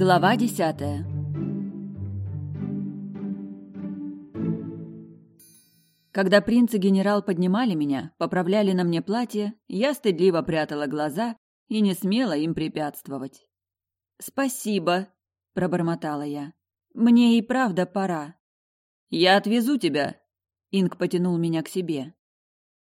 Глава десятая Когда принц и генерал поднимали меня, поправляли на мне платье, я стыдливо прятала глаза и не смела им препятствовать. «Спасибо», — пробормотала я. «Мне и правда пора». «Я отвезу тебя», — Инг потянул меня к себе.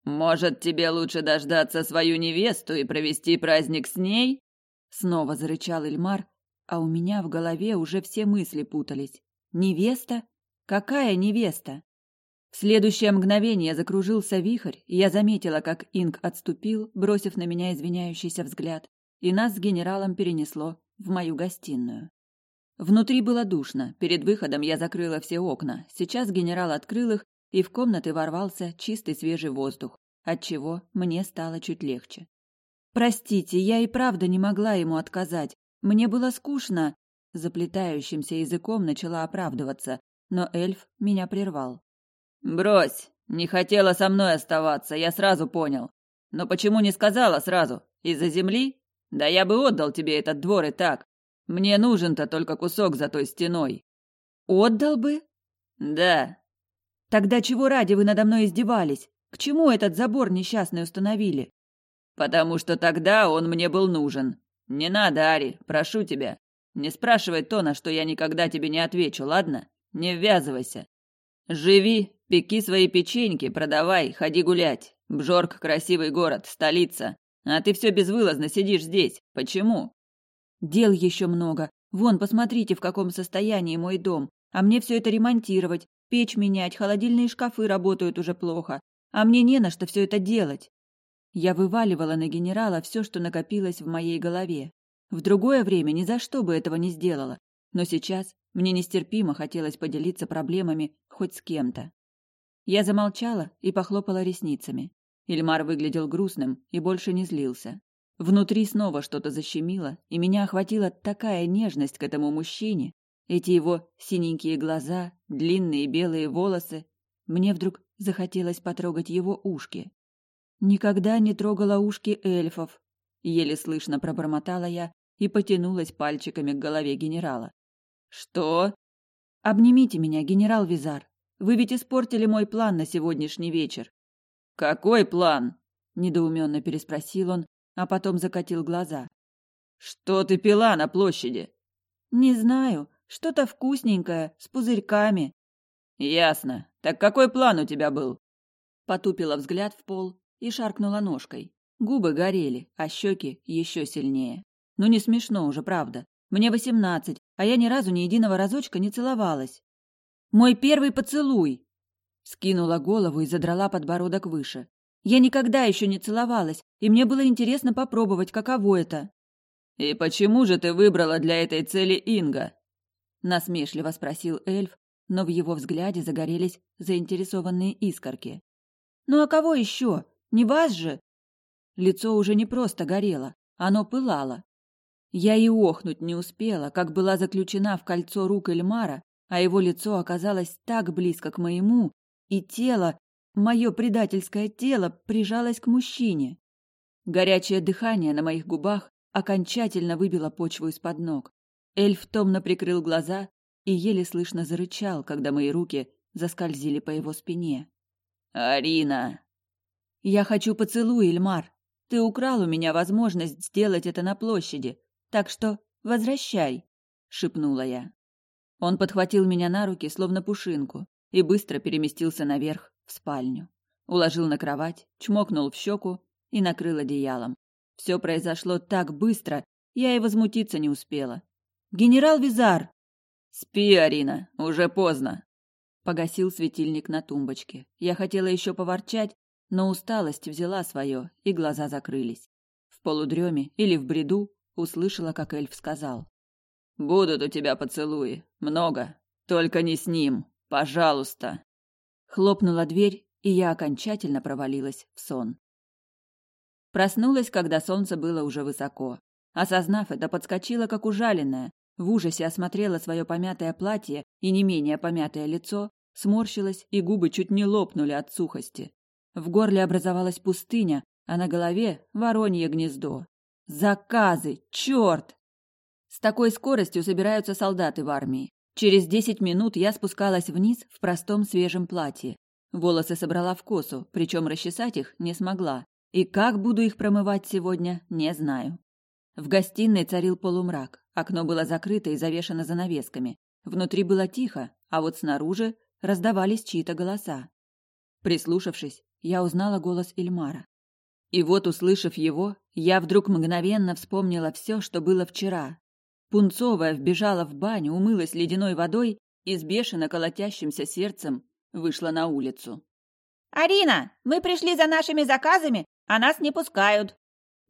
«Может, тебе лучше дождаться свою невесту и провести праздник с ней?» Снова зарычал Эльмар, а у меня в голове уже все мысли путались. «Невеста? Какая невеста?» В следующее мгновение закружился вихрь, и я заметила, как Инг отступил, бросив на меня извиняющийся взгляд, и нас с генералом перенесло в мою гостиную. Внутри было душно. Перед выходом я закрыла все окна. Сейчас генерал открыл их, и в комнаты ворвался чистый свежий воздух, отчего мне стало чуть легче. Простите, я и правда не могла ему отказать. Мне было скучно, заплетающимся языком начала оправдываться, но эльф меня прервал. Брось, не хотела со мной оставаться, я сразу понял. Но почему не сказала сразу? Из-за земли? Да я бы отдал тебе этот двор и так. Мне нужен-то только кусок за той стеной. Отдал бы? Да, Тогда чего ради вы надо мной издевались? К чему этот забор несчастный установили? Потому что тогда он мне был нужен. Не надо, Ари, прошу тебя. Не спрашивай то, на что я никогда тебе не отвечу, ладно? Не ввязывайся. Живи, пеки свои печеньки, продавай, ходи гулять. Бжорк – красивый город, столица. А ты все безвылазно сидишь здесь. Почему? Дел еще много. Вон, посмотрите, в каком состоянии мой дом. А мне все это ремонтировать. Печь менять, холодильные шкафы работают уже плохо, а мне не на что все это делать. Я вываливала на генерала все, что накопилось в моей голове. В другое время ни за что бы этого не сделала, но сейчас мне нестерпимо хотелось поделиться проблемами хоть с кем-то. Я замолчала и похлопала ресницами. Ильмар выглядел грустным и больше не злился. Внутри снова что-то защемило, и меня охватила такая нежность к этому мужчине, эти его синенькие глаза, длинные белые волосы. Мне вдруг захотелось потрогать его ушки. Никогда не трогала ушки эльфов. Еле слышно пробормотала я и потянулась пальчиками к голове генерала. Что? Обнимите меня, генерал Визар. Вы ведь испортили мой план на сегодняшний вечер. Какой план? недоуменно переспросил он, а потом закатил глаза. Что ты пила на площади? Не знаю, что-то вкусненькое, с пузырьками. Ясно. Так какой план у тебя был? Потупила взгляд в пол и шаркнула ножкой. Губы горели, а щеки еще сильнее. Ну не смешно уже, правда. Мне восемнадцать, а я ни разу ни единого разочка не целовалась. Мой первый поцелуй. Скинула голову и задрала подбородок выше. Я никогда еще не целовалась, и мне было интересно попробовать, каково это. И почему же ты выбрала для этой цели Инга? насмешливо спросил эльф, но в его взгляде загорелись заинтересованные искорки. Ну а кого еще? Не вас же? Лицо уже не просто горело, оно пылало. Я и охнуть не успела, как была заключена в кольцо рук Эльмара, а его лицо оказалось так близко к моему, и тело, мое предательское тело, прижалось к мужчине. Горячее дыхание на моих губах окончательно выбило почву из-под ног. Эльф томно прикрыл глаза и еле слышно зарычал, когда мои руки заскользили по его спине. «Арина!» «Я хочу поцелуй, Эльмар. Ты украл у меня возможность сделать это на площади, так что возвращай», — шепнула я. Он подхватил меня на руки, словно пушинку, и быстро переместился наверх, в спальню. Уложил на кровать, чмокнул в щеку и накрыл одеялом. Все произошло так быстро, я и возмутиться не успела. Генерал Визар!» «Спи, Арина, уже поздно!» Погасил светильник на тумбочке. Я хотела еще поворчать, но усталость взяла свое, и глаза закрылись. В полудреме или в бреду услышала, как эльф сказал. «Будут у тебя поцелуи. Много. Только не с ним. Пожалуйста!» Хлопнула дверь, и я окончательно провалилась в сон. Проснулась, когда солнце было уже высоко. Осознав это, подскочила, как ужаленная, в ужасе осмотрела свое помятое платье и не менее помятое лицо, сморщилась, и губы чуть не лопнули от сухости. В горле образовалась пустыня, а на голове воронье гнездо. Заказы! Черт! С такой скоростью собираются солдаты в армии. Через десять минут я спускалась вниз в простом свежем платье. Волосы собрала в косу, причем расчесать их не смогла. И как буду их промывать сегодня, не знаю. В гостиной царил полумрак. Окно было закрыто и завешено занавесками. Внутри было тихо, а вот снаружи раздавались чьи-то голоса. Прислушавшись, я узнала голос Ильмара. И вот, услышав его, я вдруг мгновенно вспомнила все, что было вчера. Пунцовая вбежала в баню, умылась ледяной водой и с бешено колотящимся сердцем вышла на улицу. «Арина, мы пришли за нашими заказами, а нас не пускают!»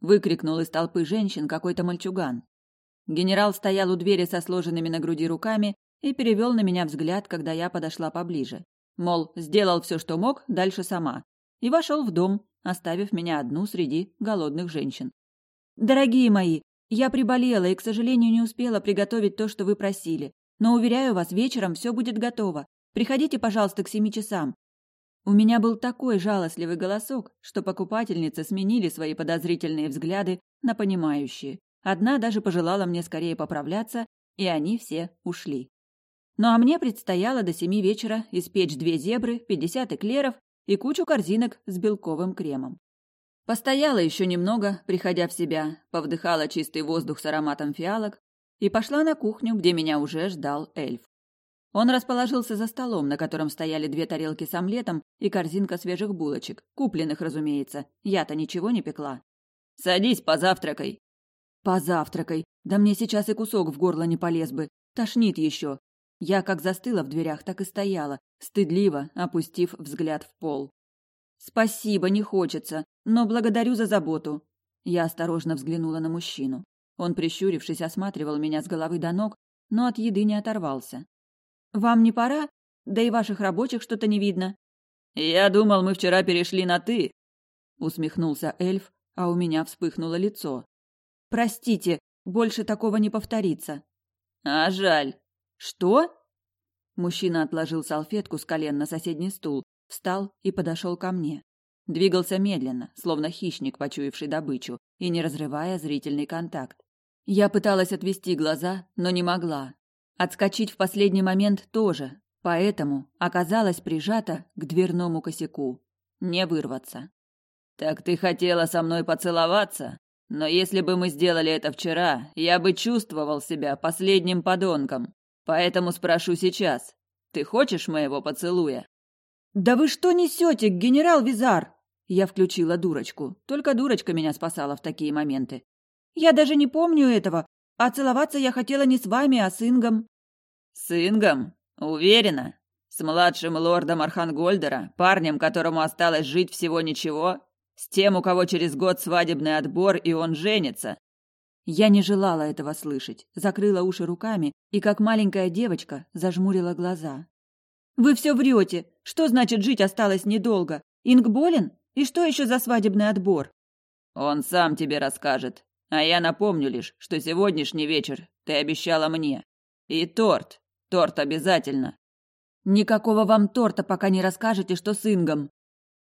выкрикнул из толпы женщин какой-то мальчуган. Генерал стоял у двери со сложенными на груди руками и перевел на меня взгляд, когда я подошла поближе. Мол, сделал все, что мог, дальше сама. И вошел в дом, оставив меня одну среди голодных женщин. «Дорогие мои, я приболела и, к сожалению, не успела приготовить то, что вы просили. Но, уверяю вас, вечером все будет готово. Приходите, пожалуйста, к семи часам. У меня был такой жалостливый голосок, что покупательницы сменили свои подозрительные взгляды на понимающие. Одна даже пожелала мне скорее поправляться, и они все ушли. Ну а мне предстояло до семи вечера испечь две зебры, пятьдесят эклеров и кучу корзинок с белковым кремом. Постояла еще немного, приходя в себя, повдыхала чистый воздух с ароматом фиалок и пошла на кухню, где меня уже ждал эльф. Он расположился за столом, на котором стояли две тарелки с омлетом и корзинка свежих булочек, купленных, разумеется. Я-то ничего не пекла. «Садись, позавтракай!» «Позавтракай! Да мне сейчас и кусок в горло не полез бы. Тошнит еще!» Я как застыла в дверях, так и стояла, стыдливо опустив взгляд в пол. «Спасибо, не хочется, но благодарю за заботу». Я осторожно взглянула на мужчину. Он, прищурившись, осматривал меня с головы до ног, но от еды не оторвался. Вам не пора? Да и ваших рабочих что-то не видно. Я думал, мы вчера перешли на ты, усмехнулся эльф, а у меня вспыхнуло лицо. Простите, больше такого не повторится. А жаль. Что? Мужчина отложил салфетку с колен на соседний стул, встал и подошел ко мне. Двигался медленно, словно хищник, почуявший добычу, и не разрывая зрительный контакт. Я пыталась отвести глаза, но не могла. Отскочить в последний момент тоже, поэтому оказалась прижата к дверному косяку. Не вырваться. «Так ты хотела со мной поцеловаться? Но если бы мы сделали это вчера, я бы чувствовал себя последним подонком. Поэтому спрошу сейчас. Ты хочешь моего поцелуя?» «Да вы что несете, генерал Визар?» Я включила дурочку. Только дурочка меня спасала в такие моменты. «Я даже не помню этого. А целоваться я хотела не с вами, а с Ингом. С Ингом? Уверена? С младшим лордом Архангольдера, парнем, которому осталось жить всего ничего? С тем, у кого через год свадебный отбор, и он женится? Я не желала этого слышать, закрыла уши руками и, как маленькая девочка, зажмурила глаза. «Вы все врете! Что значит жить осталось недолго? Инг болен? И что еще за свадебный отбор?» «Он сам тебе расскажет. А я напомню лишь, что сегодняшний вечер ты обещала мне. И торт. Торт обязательно. Никакого вам торта, пока не расскажете, что с Ингом.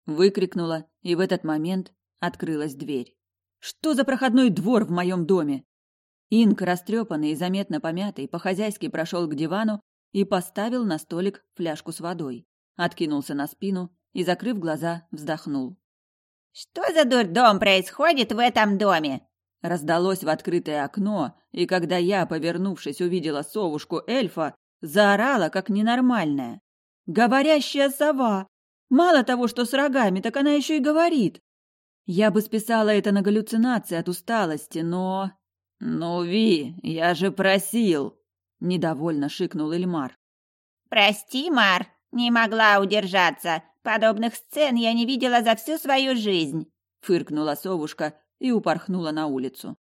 Выкрикнула, и в этот момент открылась дверь. Что за проходной двор в моем доме? Инг, растрепанный и заметно помятый, по-хозяйски прошел к дивану и поставил на столик фляжку с водой. Откинулся на спину и, закрыв глаза, вздохнул. «Что за дурдом происходит в этом доме?» Раздалось в открытое окно, и когда я, повернувшись, увидела совушку эльфа, заорала, как ненормальная. «Говорящая сова! Мало того, что с рогами, так она еще и говорит!» Я бы списала это на галлюцинации от усталости, но... «Ну, Ви, я же просил!» — недовольно шикнул Эльмар. «Прости, Мар, не могла удержаться. Подобных сцен я не видела за всю свою жизнь!» — фыркнула совушка и упорхнула на улицу.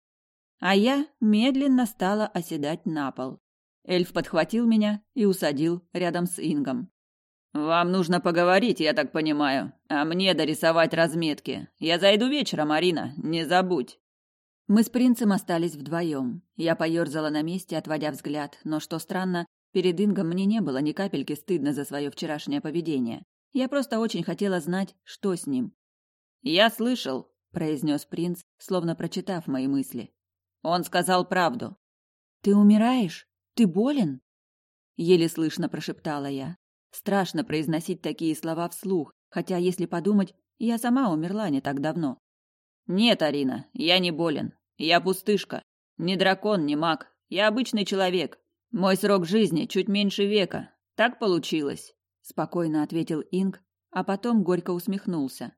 А я медленно стала оседать на пол. Эльф подхватил меня и усадил рядом с Ингом. «Вам нужно поговорить, я так понимаю, а мне дорисовать разметки. Я зайду вечером, Марина, не забудь». Мы с принцем остались вдвоем. Я поерзала на месте, отводя взгляд, но, что странно, перед Ингом мне не было ни капельки стыдно за свое вчерашнее поведение. Я просто очень хотела знать, что с ним. «Я слышал, произнес принц, словно прочитав мои мысли. Он сказал правду. Ты умираешь? Ты болен? Еле слышно прошептала я. Страшно произносить такие слова вслух, хотя, если подумать, я сама умерла не так давно. Нет, Арина, я не болен. Я пустышка. Не дракон, не маг. Я обычный человек. Мой срок жизни чуть меньше века. Так получилось, спокойно ответил Инг, а потом горько усмехнулся.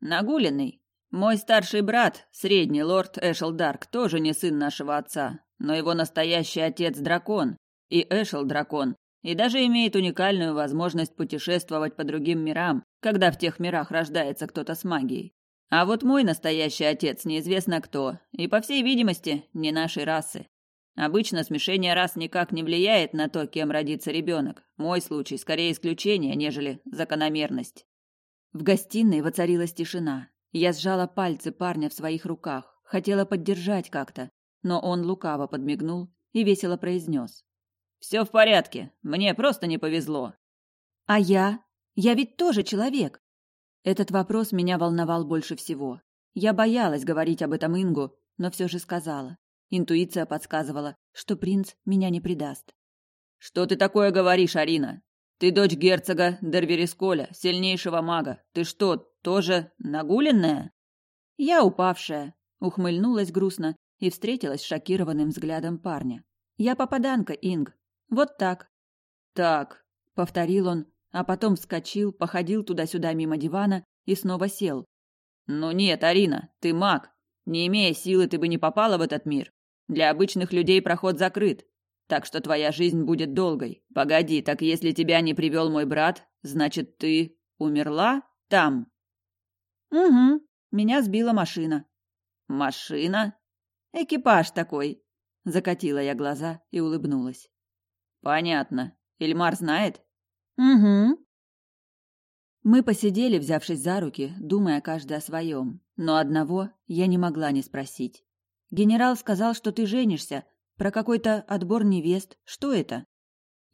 Нагуленный. Мой старший брат, средний лорд Эшел Дарк, тоже не сын нашего отца, но его настоящий отец дракон, и Эшел дракон, и даже имеет уникальную возможность путешествовать по другим мирам, когда в тех мирах рождается кто-то с магией. А вот мой настоящий отец неизвестно кто, и, по всей видимости, не нашей расы. Обычно смешение рас никак не влияет на то, кем родится ребенок. Мой случай скорее исключение, нежели закономерность. В гостиной воцарилась тишина. Я сжала пальцы парня в своих руках, хотела поддержать как-то, но он лукаво подмигнул и весело произнес. «Все в порядке, мне просто не повезло». «А я? Я ведь тоже человек!» Этот вопрос меня волновал больше всего. Я боялась говорить об этом Ингу, но все же сказала. Интуиция подсказывала, что принц меня не предаст. «Что ты такое говоришь, Арина? Ты дочь герцога Дерверисколя, сильнейшего мага. Ты что, тоже нагуленная? Я упавшая, ухмыльнулась грустно и встретилась с шокированным взглядом парня. Я попаданка, Инг. Вот так. Так, повторил он, а потом вскочил, походил туда-сюда мимо дивана и снова сел. Ну нет, Арина, ты маг. Не имея силы, ты бы не попала в этот мир. Для обычных людей проход закрыт. Так что твоя жизнь будет долгой. Погоди, так если тебя не привел мой брат, значит, ты умерла там? Угу. Меня сбила машина. Машина? Экипаж такой. Закатила я глаза и улыбнулась. Понятно. Эльмар знает? Угу. Мы посидели, взявшись за руки, думая каждый о своем. Но одного я не могла не спросить. Генерал сказал, что ты женишься, про какой-то отбор невест. Что это?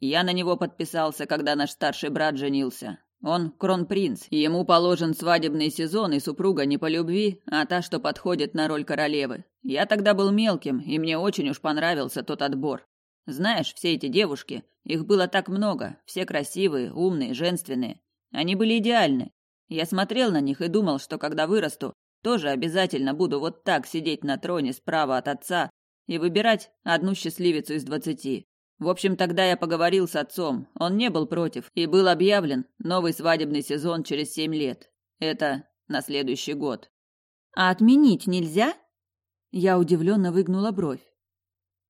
Я на него подписался, когда наш старший брат женился. Он кронпринц, и ему положен свадебный сезон, и супруга не по любви, а та, что подходит на роль королевы. Я тогда был мелким, и мне очень уж понравился тот отбор. Знаешь, все эти девушки, их было так много, все красивые, умные, женственные. Они были идеальны. Я смотрел на них и думал, что когда вырасту, тоже обязательно буду вот так сидеть на троне справа от отца и выбирать одну счастливицу из двадцати. В общем, тогда я поговорил с отцом. Он не был против, и был объявлен новый свадебный сезон через семь лет. Это на следующий год. А отменить нельзя? Я удивленно выгнула бровь.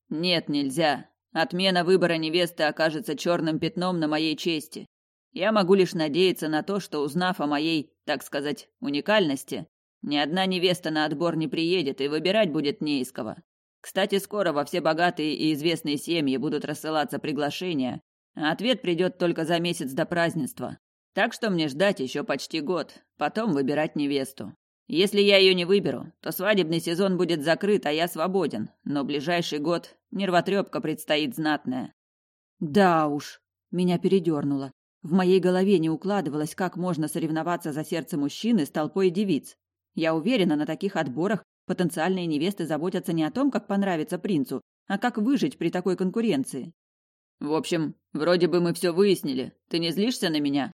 Нет, нельзя. Отмена выбора невесты окажется черным пятном на моей чести. Я могу лишь надеяться на то, что узнав о моей, так сказать, уникальности, ни одна невеста на отбор не приедет и выбирать будет не из кого. Кстати, скоро во все богатые и известные семьи будут рассылаться приглашения, а ответ придет только за месяц до празднества. Так что мне ждать еще почти год, потом выбирать невесту. Если я ее не выберу, то свадебный сезон будет закрыт, а я свободен, но ближайший год нервотрепка предстоит знатная. Да уж, меня передернуло. В моей голове не укладывалось, как можно соревноваться за сердце мужчины с толпой девиц. Я уверена, на таких отборах Потенциальные невесты заботятся не о том, как понравиться принцу, а как выжить при такой конкуренции. В общем, вроде бы мы все выяснили. Ты не злишься на меня?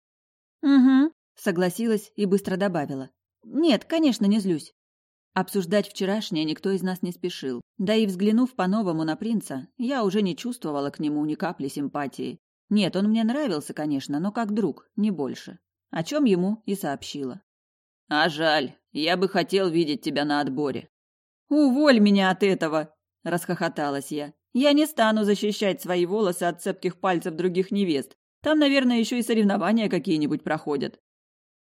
Угу, согласилась и быстро добавила. Нет, конечно, не злюсь. Обсуждать вчерашнее никто из нас не спешил. Да и взглянув по-новому на принца, я уже не чувствовала к нему ни капли симпатии. Нет, он мне нравился, конечно, но как друг, не больше. О чем ему и сообщила. А жаль, я бы хотел видеть тебя на отборе. Уволь меня от этого, расхохоталась я. Я не стану защищать свои волосы от цепких пальцев других невест. Там, наверное, еще и соревнования какие-нибудь проходят.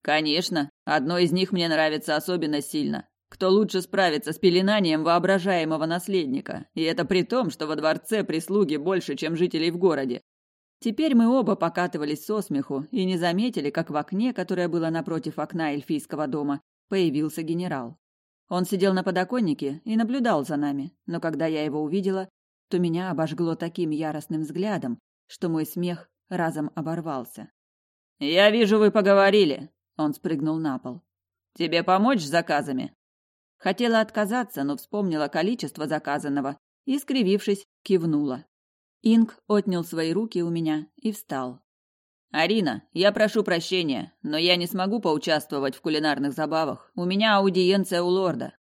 Конечно, одно из них мне нравится особенно сильно. Кто лучше справится с пеленанием воображаемого наследника? И это при том, что во дворце прислуги больше, чем жителей в городе. Теперь мы оба покатывались со смеху и не заметили, как в окне, которое было напротив окна эльфийского дома, появился генерал. Он сидел на подоконнике и наблюдал за нами, но когда я его увидела, то меня обожгло таким яростным взглядом, что мой смех разом оборвался. «Я вижу, вы поговорили», — он спрыгнул на пол. «Тебе помочь с заказами?» Хотела отказаться, но вспомнила количество заказанного и, скривившись, кивнула. Инг отнял свои руки у меня и встал. «Арина, я прошу прощения, но я не смогу поучаствовать в кулинарных забавах. У меня аудиенция у лорда».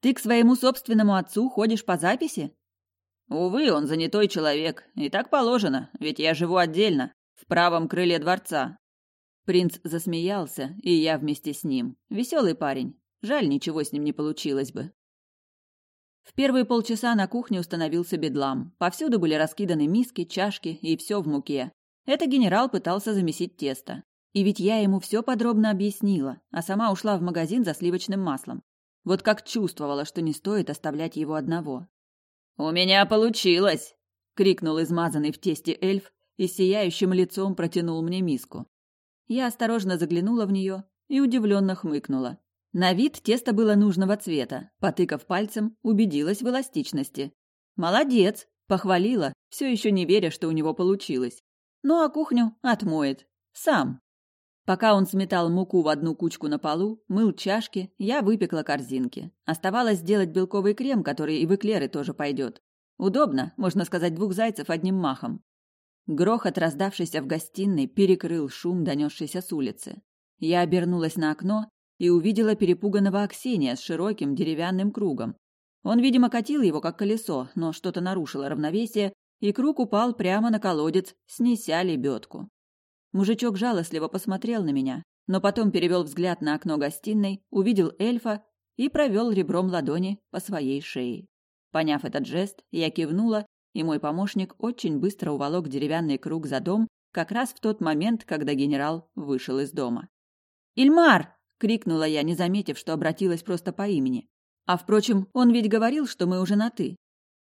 «Ты к своему собственному отцу ходишь по записи?» «Увы, он занятой человек. И так положено, ведь я живу отдельно, в правом крыле дворца». Принц засмеялся, и я вместе с ним. Веселый парень. Жаль, ничего с ним не получилось бы. В первые полчаса на кухне установился бедлам. Повсюду были раскиданы миски, чашки и все в муке. Это генерал пытался замесить тесто. И ведь я ему все подробно объяснила, а сама ушла в магазин за сливочным маслом. Вот как чувствовала, что не стоит оставлять его одного. «У меня получилось!» — крикнул измазанный в тесте эльф и сияющим лицом протянул мне миску. Я осторожно заглянула в нее и удивленно хмыкнула. На вид тесто было нужного цвета. Потыкав пальцем, убедилась в эластичности. «Молодец!» — похвалила, все еще не веря, что у него получилось. Ну а кухню отмоет. Сам. Пока он сметал муку в одну кучку на полу, мыл чашки, я выпекла корзинки. Оставалось сделать белковый крем, который и в эклеры тоже пойдет. Удобно, можно сказать, двух зайцев одним махом. Грохот, раздавшийся в гостиной, перекрыл шум, донесшийся с улицы. Я обернулась на окно и увидела перепуганного Аксения с широким деревянным кругом. Он, видимо, катил его как колесо, но что-то нарушило равновесие, и круг упал прямо на колодец, снеся лебедку. Мужичок жалостливо посмотрел на меня, но потом перевел взгляд на окно гостиной, увидел эльфа и провел ребром ладони по своей шее. Поняв этот жест, я кивнула, и мой помощник очень быстро уволок деревянный круг за дом, как раз в тот момент, когда генерал вышел из дома. «Ильмар!» — крикнула я, не заметив, что обратилась просто по имени. А, впрочем, он ведь говорил, что мы уже на «ты».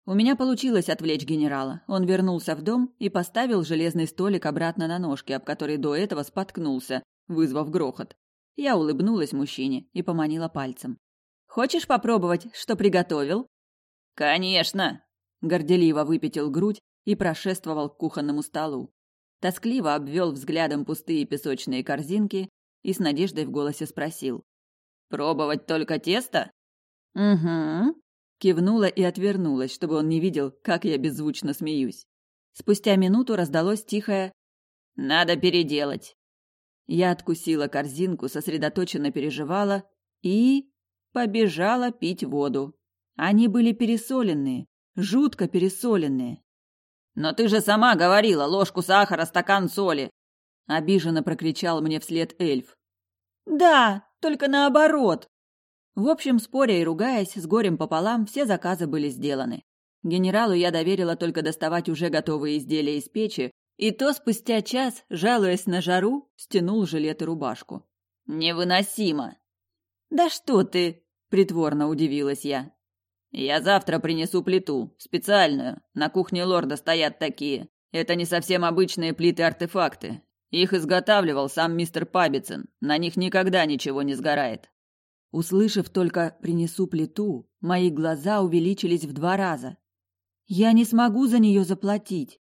У меня получилось отвлечь генерала. Он вернулся в дом и поставил железный столик обратно на ножки, об который до этого споткнулся, вызвав грохот. Я улыбнулась мужчине и поманила пальцем. «Хочешь попробовать, что приготовил?» «Конечно!» Горделиво выпятил грудь и прошествовал к кухонному столу. Тоскливо обвел взглядом пустые песочные корзинки и с надеждой в голосе спросил. «Пробовать только тесто?» «Угу», Кивнула и отвернулась, чтобы он не видел, как я беззвучно смеюсь. Спустя минуту раздалось тихое «Надо переделать». Я откусила корзинку, сосредоточенно переживала и... побежала пить воду. Они были пересоленные, жутко пересоленные. «Но ты же сама говорила, ложку сахара, стакан соли!» Обиженно прокричал мне вслед эльф. «Да, только наоборот!» В общем, споря и ругаясь, с горем пополам, все заказы были сделаны. Генералу я доверила только доставать уже готовые изделия из печи, и то спустя час, жалуясь на жару, стянул жилет и рубашку. «Невыносимо!» «Да что ты!» – притворно удивилась я. «Я завтра принесу плиту, специальную. На кухне лорда стоят такие. Это не совсем обычные плиты-артефакты. Их изготавливал сам мистер Пабицин. На них никогда ничего не сгорает. Услышав только «принесу плиту», мои глаза увеличились в два раза. «Я не смогу за нее заплатить».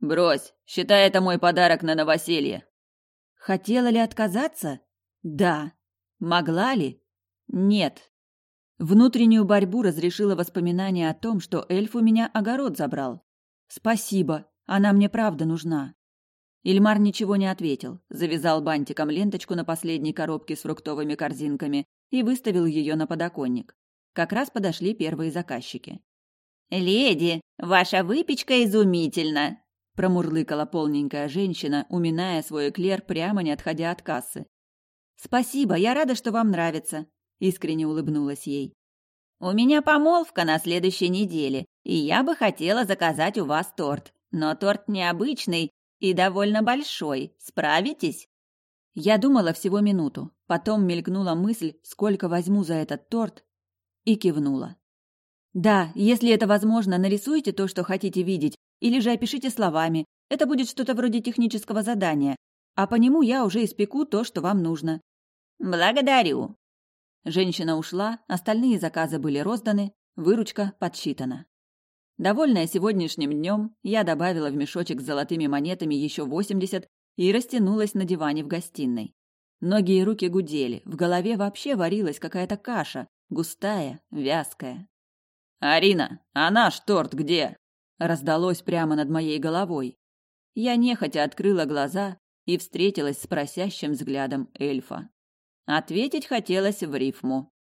«Брось, считай это мой подарок на новоселье». Хотела ли отказаться? Да. Могла ли? Нет. Внутреннюю борьбу разрешило воспоминание о том, что эльф у меня огород забрал. Спасибо, она мне правда нужна. Ильмар ничего не ответил, завязал бантиком ленточку на последней коробке с фруктовыми корзинками и выставил ее на подоконник. Как раз подошли первые заказчики. «Леди, ваша выпечка изумительна!» промурлыкала полненькая женщина, уминая свой эклер, прямо не отходя от кассы. «Спасибо, я рада, что вам нравится», — искренне улыбнулась ей. «У меня помолвка на следующей неделе, и я бы хотела заказать у вас торт. Но торт необычный и довольно большой. Справитесь?» Я думала всего минуту, потом мелькнула мысль, сколько возьму за этот торт, и кивнула. Да, если это возможно, нарисуйте то, что хотите видеть, или же опишите словами. Это будет что-то вроде технического задания, а по нему я уже испеку то, что вам нужно. Благодарю. Женщина ушла, остальные заказы были розданы, выручка подсчитана. Довольная сегодняшним днем, я добавила в мешочек с золотыми монетами еще восемьдесят и растянулась на диване в гостиной. Ноги и руки гудели, в голове вообще варилась какая-то каша, густая, вязкая. Арина, а наш торт где? раздалось прямо над моей головой. Я нехотя открыла глаза и встретилась с просящим взглядом эльфа. Ответить хотелось в рифму.